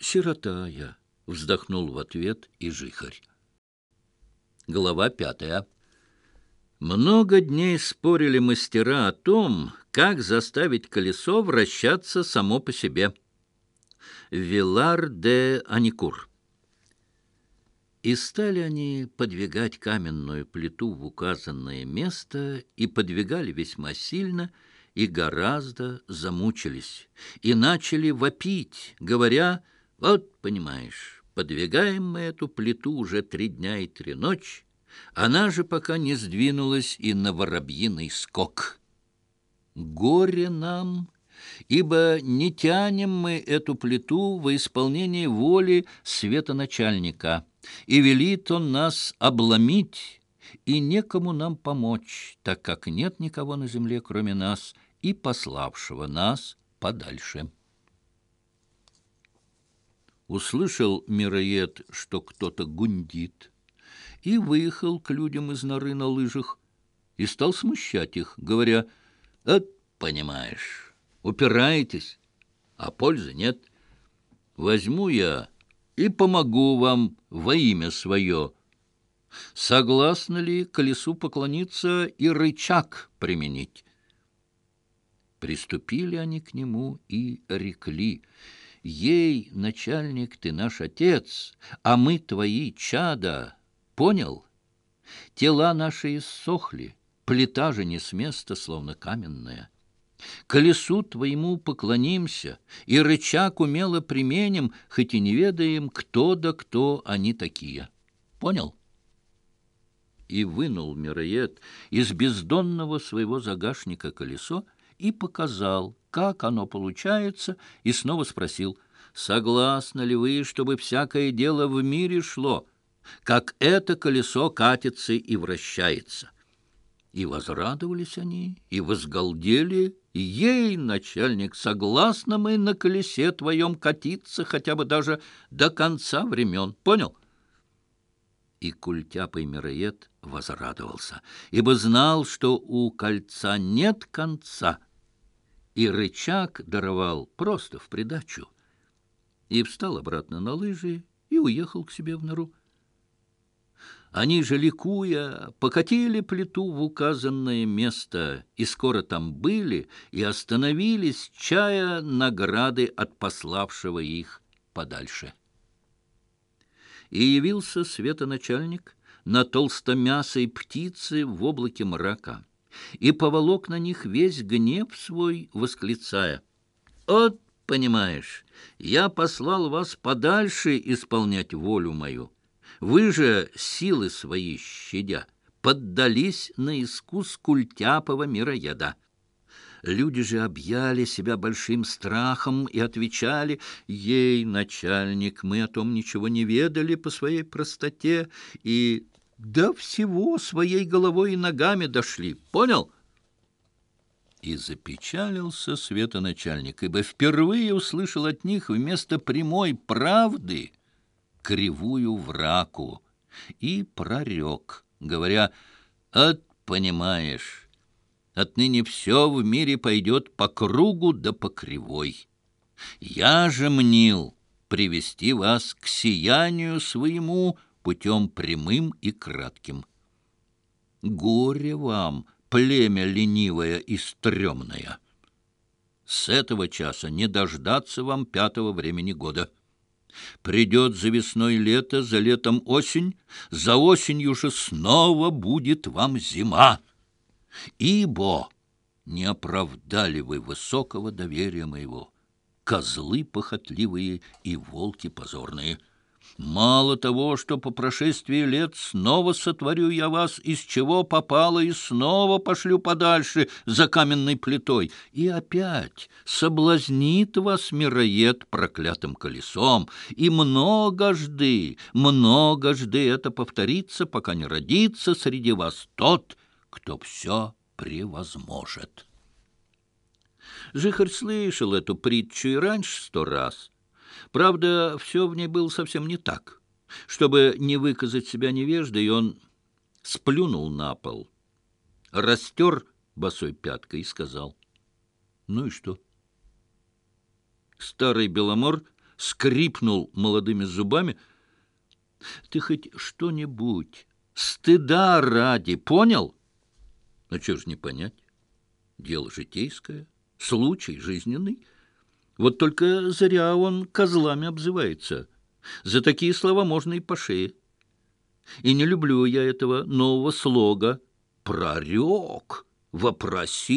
Сирота я, вздохнул в ответ и жихарь. Глава пятая. Много дней спорили мастера о том, как заставить колесо вращаться само по себе. Вилар де Аникур. И стали они подвигать каменную плиту в указанное место, и подвигали весьма сильно, и гораздо замучились, и начали вопить, говоря вот, понимаешь, подвигаем мы эту плиту уже три дня и три ночи, она же пока не сдвинулась и на воробьиный скок. Горе нам, ибо не тянем мы эту плиту во исполнение воли светоначальника, и велит он нас обломить, и некому нам помочь, так как нет никого на земле, кроме нас, и пославшего нас подальше» услышал мироед, что кто-то гундит, и выехал к людям из норы на лыжах и стал смущать их, говоря, понимаешь, упираетесь, а пользы нет. Возьму я и помогу вам во имя свое». Согласны ли колесу поклониться и рычаг применить? Приступили они к нему и рекли — ей, начальник, ты наш отец, а мы твои чада. Понял? Тела наши иссохли, плита же не с места, словно каменная. Колесу твоему поклонимся, и рычаг умело применим, хоть и не ведаем, кто да кто они такие. Понял? И вынул Мироед из бездонного своего загашника колесо, и показал, как оно получается, и снова спросил, «Согласны ли вы, чтобы всякое дело в мире шло, как это колесо катится и вращается?» И возрадовались они, и возгалдели, и ей, начальник, согласно мы на колесе твоем катиться хотя бы даже до конца времен, понял?» И культяпый мироед возрадовался, ибо знал, что у кольца нет конца — и рычаг даровал просто в придачу. И встал обратно на лыжи и уехал к себе в нору. Они же, ликуя, покатили плиту в указанное место, и скоро там были, и остановились, чая награды от пославшего их подальше. И явился светоначальник на толстомясой птице в облаке мрака и поволок на них весь гнев свой, восклицая. «От, понимаешь, я послал вас подальше исполнять волю мою. Вы же, силы свои щадя, поддались на искус культяпого мироеда». Люди же объяли себя большим страхом и отвечали, «Ей, начальник, мы о том ничего не ведали по своей простоте и до всего своей головой и ногами дошли. Понял?» И запечалился светоначальник, ибо впервые услышал от них вместо прямой правды кривую враку и прорек, говоря, «От, понимаешь, отныне все в мире пойдет по кругу да по кривой. Я же мнил привести вас к сиянию своему путем прямым и кратким. «Горе вам, племя ленивое и стрёмное! С этого часа не дождаться вам пятого времени года. Придет за весной лето, за летом осень, за осенью же снова будет вам зима. Ибо не оправдали вы высокого доверия моего, козлы похотливые и волки позорные». Мало того, что по прошествии лет снова сотворю я вас, из чего попало, и снова пошлю подальше за каменной плитой, и опять соблазнит вас мироед проклятым колесом, и многожды, многожды это повторится, пока не родится среди вас тот, кто все превозможет. Жихарь слышал эту притчу и раньше сто раз — Правда, все в ней было совсем не так. Чтобы не выказать себя невеждой, он сплюнул на пол, растер босой пяткой и сказал, «Ну и что?» Старый Беломор скрипнул молодыми зубами, «Ты хоть что-нибудь стыда ради, понял?» «Ну, чего ж не понять? Дело житейское, случай жизненный». Вот только зря он козлами обзывается. За такие слова можно и по шее. И не люблю я этого нового слога «прорек» вопроси.